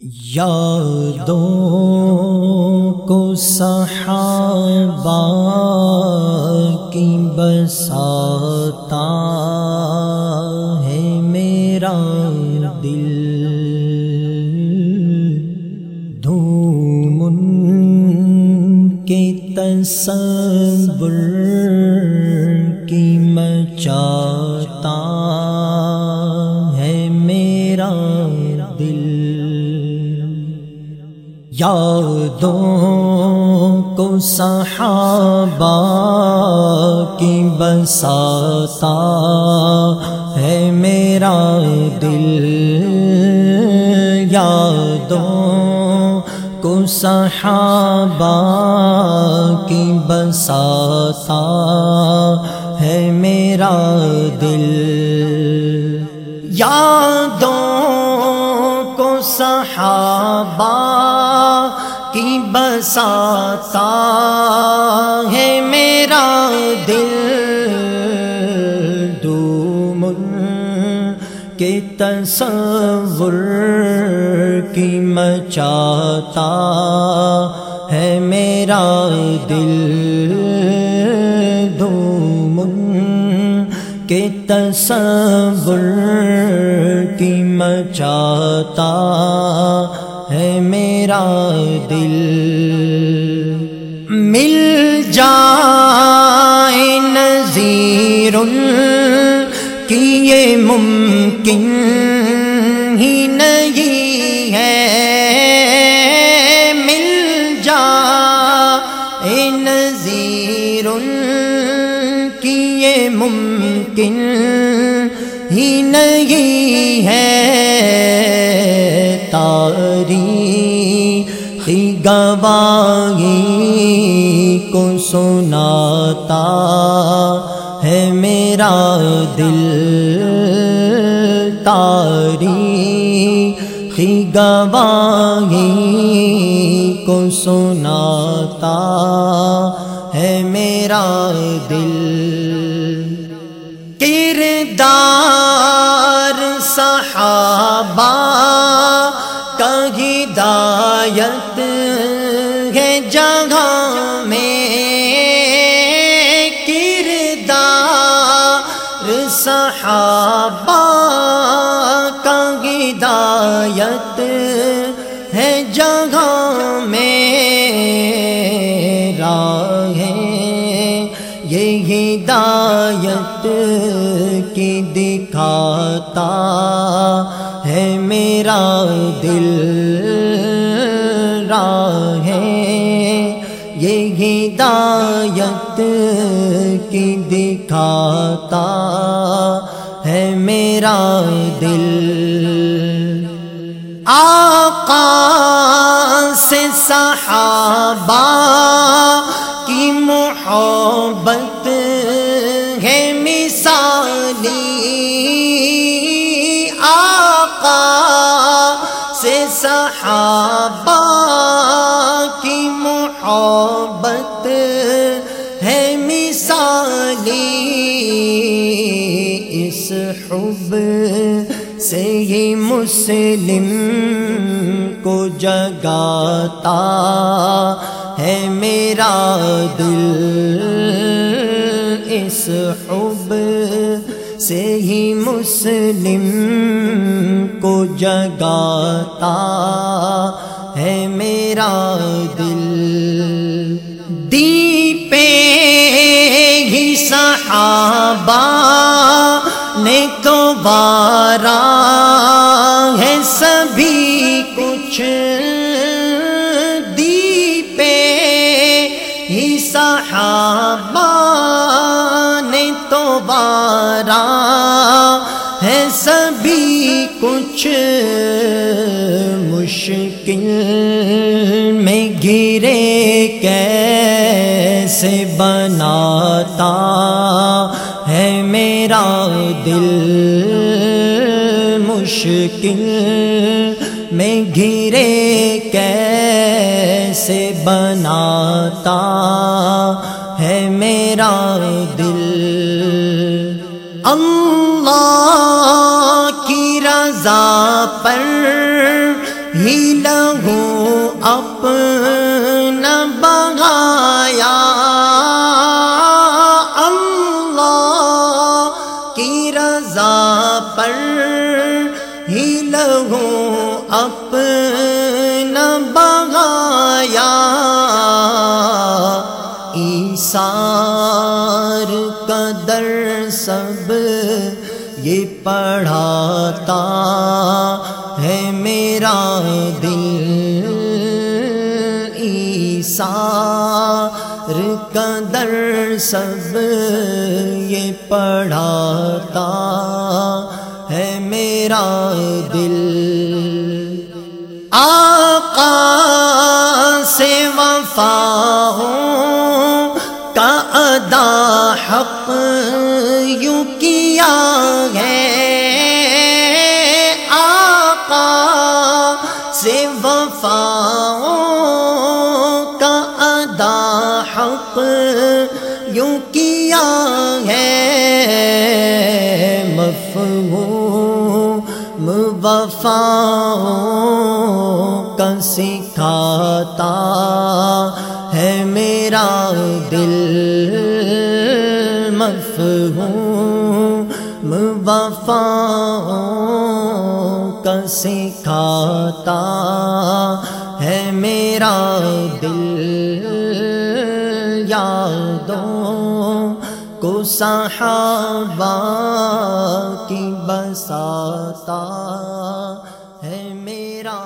یادوں کو صحابہ کی بساتا ہے میرا دل۔ دھوم کے تصور یادوں کو صحابہ کی بساتا ہے میرا دل۔ یادوں کو صحابہ کی بساتا ہے میرا دل۔ یادوں کو صحابہ کی ہے میرا دل دوم کے تصور کی مچاتا ہے میرا دل دوم کے تصور کی مچاتا ہے میرا دل یہ ممکن ہی نہیں ہے۔ مل جائے نظیر کی یہ ممکن ہی نہیں ہے۔ تاریخی گواہی کو سناتا میرا دل تاریخی گواہی کو سناتا ہے میرا دل کردار صحابہ کا ہدایت ہے جگہ میں راہ یہ ہدایت کی دکھاتا ہے میرا دل راہ یہ ہدایت کی دکھاتا دل۔ آقا سے صحابہ کی محبت ہے مثالی۔ آقا سے صحابہ اس حب سے ہی مسلم کو جگاتا ہے میرا دل۔ اس حب سے ہی مسلم کو جگاتا ہے میرا دل۔ بارا ہے سبھی کچھ۔ دیپے ہی صحابہ نے تو بارا ہے سبھی کچھ۔ مشکل میں گرے کیسے بناتا ہے میرا دل؟ مشکل میں گرے کیسے بناتا ہے میرا دل؟ اللہ کی رضا پر ہی لہو اپنا بغایا۔ اللہ کی رضا پر ہی لہو اپنا بغایا۔ ایسار قدر سب یہ پڑھاتا ہے میرا دل۔ ایسار قدر سب یہ پڑھاتا ہے میرا دل۔ آقا سے وفا ہوں کا ادا حق وفا کا سکھاتا ہے میرا دل مفہوم وفا کا سکھاتا ہے میرا دل یادوں کو صحابہ بساتا ہے میرا